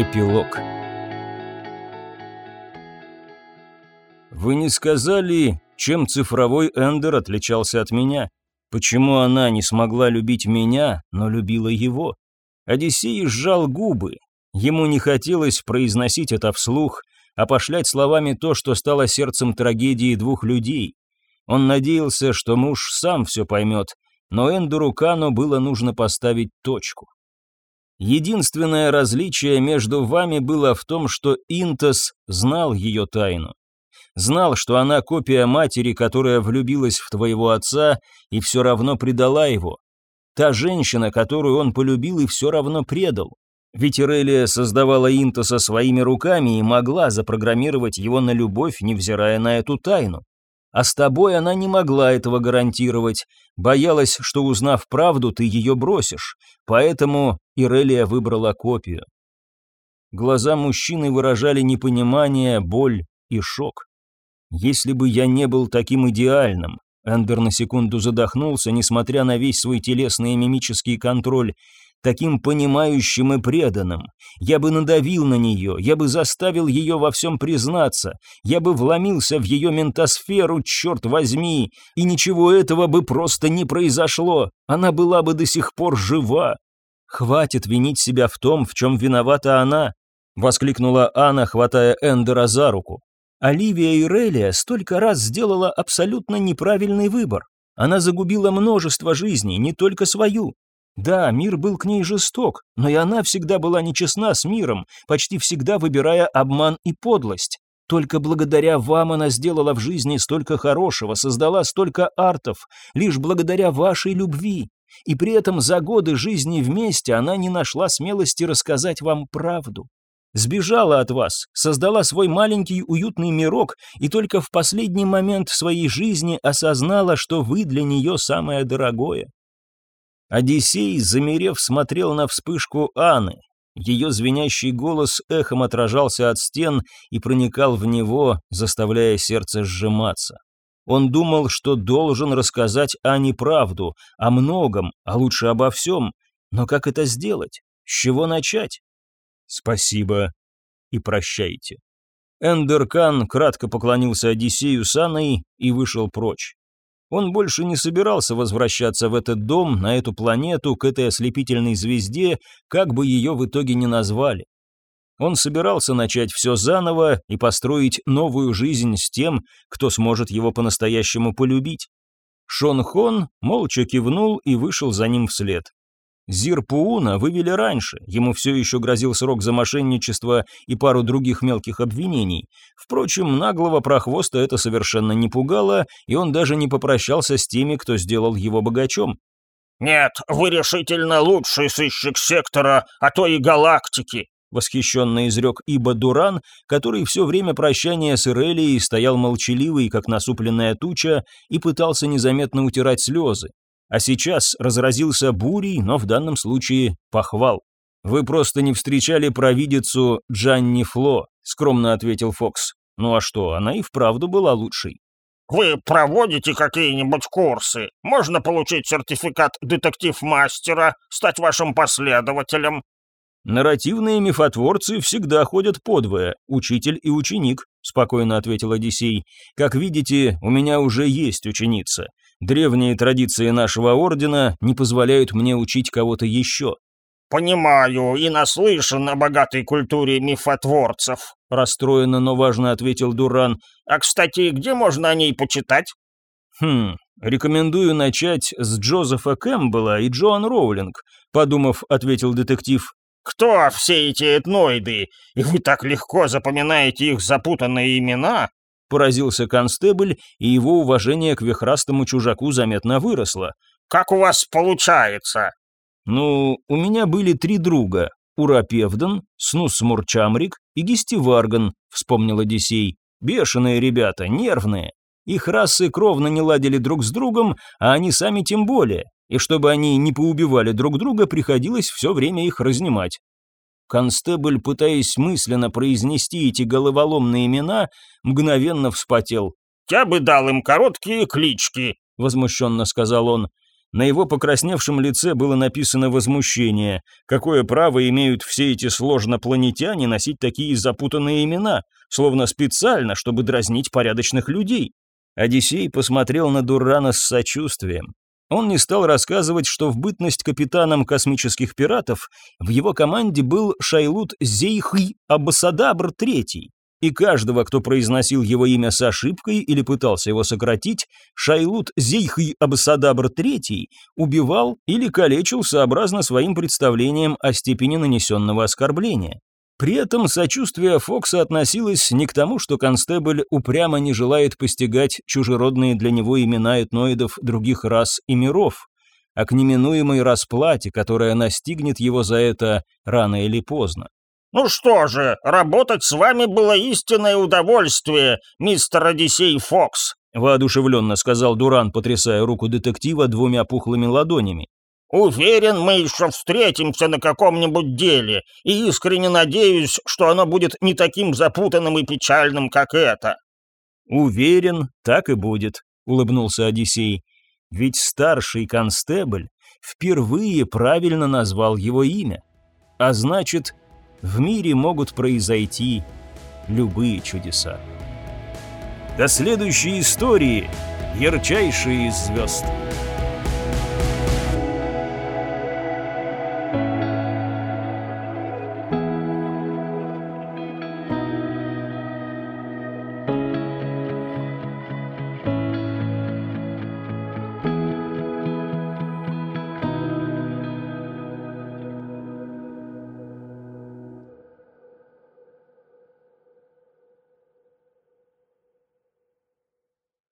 Эпилог Вы не сказали, чем цифровой Эндер отличался от меня? Почему она не смогла любить меня, но любила его? Одиссей сжал губы. Ему не хотелось произносить это вслух, а пошлять словами то, что стало сердцем трагедии двух людей. Он надеялся, что муж сам все поймет, но Эндеру Кану было нужно поставить точку. Единственное различие между вами было в том, что Интос знал ее тайну. Знал, что она копия матери, которая влюбилась в твоего отца и все равно предала его. Та женщина, которую он полюбил и все равно предал. Ведь Ирелия создавала Интоса своими руками и могла запрограммировать его на любовь, невзирая на эту тайну. А с тобой она не могла этого гарантировать, боялась, что узнав правду, ты ее бросишь, поэтому Ирелия выбрала копию. Глаза мужчины выражали непонимание, боль и шок. Если бы я не был таким идеальным, Эндер на секунду задохнулся, несмотря на весь свой телесный и мимический контроль, таким понимающим и преданным. Я бы надавил на нее, я бы заставил ее во всем признаться, я бы вломился в ее ментосферу, черт возьми, и ничего этого бы просто не произошло, она была бы до сих пор жива. Хватит винить себя в том, в чем виновата она, воскликнула Анна, хватая Эндера за руку. Оливия Ирелия столько раз сделала абсолютно неправильный выбор. Она загубила множество жизней, не только свою. Да, мир был к ней жесток, но и она всегда была нечестна с миром, почти всегда выбирая обман и подлость. Только благодаря вам она сделала в жизни столько хорошего, создала столько артов, лишь благодаря вашей любви. И при этом за годы жизни вместе она не нашла смелости рассказать вам правду. Сбежала от вас, создала свой маленький уютный мирок и только в последний момент своей жизни осознала, что вы для нее самое дорогое. Одиссей, замерев, смотрел на вспышку Анны. Ее звенящий голос эхом отражался от стен и проникал в него, заставляя сердце сжиматься. Он думал, что должен рассказать Ане правду, о многом, а лучше обо всем. Но как это сделать? С чего начать? Спасибо и прощайте. Эндеркан кратко поклонился Одиссею с Анной и вышел прочь. Он больше не собирался возвращаться в этот дом, на эту планету, к этой ослепительной звезде, как бы ее в итоге ни назвали. Он собирался начать все заново и построить новую жизнь с тем, кто сможет его по-настоящему полюбить. Шон Хон молча кивнул и вышел за ним вслед. Зирпууна вывели раньше, ему все еще грозил срок за мошенничество и пару других мелких обвинений. Впрочем, наглого прохвоста это совершенно не пугало, и он даже не попрощался с теми, кто сделал его богачом. «Нет, вы решительно лучший сыщик сектора, а то и галактики», восхищенно изрек Иба Дуран, который все время прощания с Ирелией стоял молчаливый, как насупленная туча, и пытался незаметно утирать слезы а сейчас разразился бурей, но в данном случае похвал. «Вы просто не встречали провидицу Джанни Фло», — скромно ответил Фокс. «Ну а что, она и вправду была лучшей». «Вы проводите какие-нибудь курсы? Можно получить сертификат детектив-мастера, стать вашим последователем?» «Нарративные мифотворцы всегда ходят подвое, учитель и ученик», — спокойно ответил Одиссей. «Как видите, у меня уже есть ученица. Древние традиции нашего ордена не позволяют мне учить кого-то еще». «Понимаю и наслышан о богатой культуре мифотворцев», — расстроенно, но важно ответил Дуран. «А, кстати, где можно о ней почитать?» «Хм, рекомендую начать с Джозефа Кэмпбелла и Джоан Роулинг», — подумав, ответил детектив. «Кто все эти этноиды? И вы так легко запоминаете их запутанные имена?» Поразился констебль, и его уважение к вихрастому чужаку заметно выросло. «Как у вас получается?» «Ну, у меня были три друга. Урапевдан, Снус Мурчамрик и Гистиварган», — вспомнил Одиссей. «Бешеные ребята, нервные. Их расы кровно не ладили друг с другом, а они сами тем более. И чтобы они не поубивали друг друга, приходилось все время их разнимать. Констебль, пытаясь мысленно произнести эти головоломные имена, мгновенно вспотел. «Я бы дал им короткие клички», — возмущенно сказал он. На его покрасневшем лице было написано возмущение. Какое право имеют все эти сложнопланетяне носить такие запутанные имена, словно специально, чтобы дразнить порядочных людей? Одиссей посмотрел на Дурана с сочувствием. Он не стал рассказывать, что в бытность капитаном космических пиратов в его команде был Шайлут Зейхи Абасадабр III, и каждого, кто произносил его имя с ошибкой или пытался его сократить, Шайлут Зейхи Абасадабр III убивал или калечил сообразно своим представлениям о степени нанесенного оскорбления. При этом сочувствие Фокса относилось не к тому, что констебль упрямо не желает постигать чужеродные для него имена этноидов других рас и миров, а к неминуемой расплате, которая настигнет его за это рано или поздно. «Ну что же, работать с вами было истинное удовольствие, мистер Одиссей Фокс», воодушевленно сказал Дуран, потрясая руку детектива двумя пухлыми ладонями. Уверен, мы еще встретимся на каком-нибудь деле, и искренне надеюсь, что оно будет не таким запутанным и печальным, как это». «Уверен, так и будет», — улыбнулся Одиссей. «Ведь старший констебль впервые правильно назвал его имя. А значит, в мире могут произойти любые чудеса». До следующей истории, ярчайшие из звезд.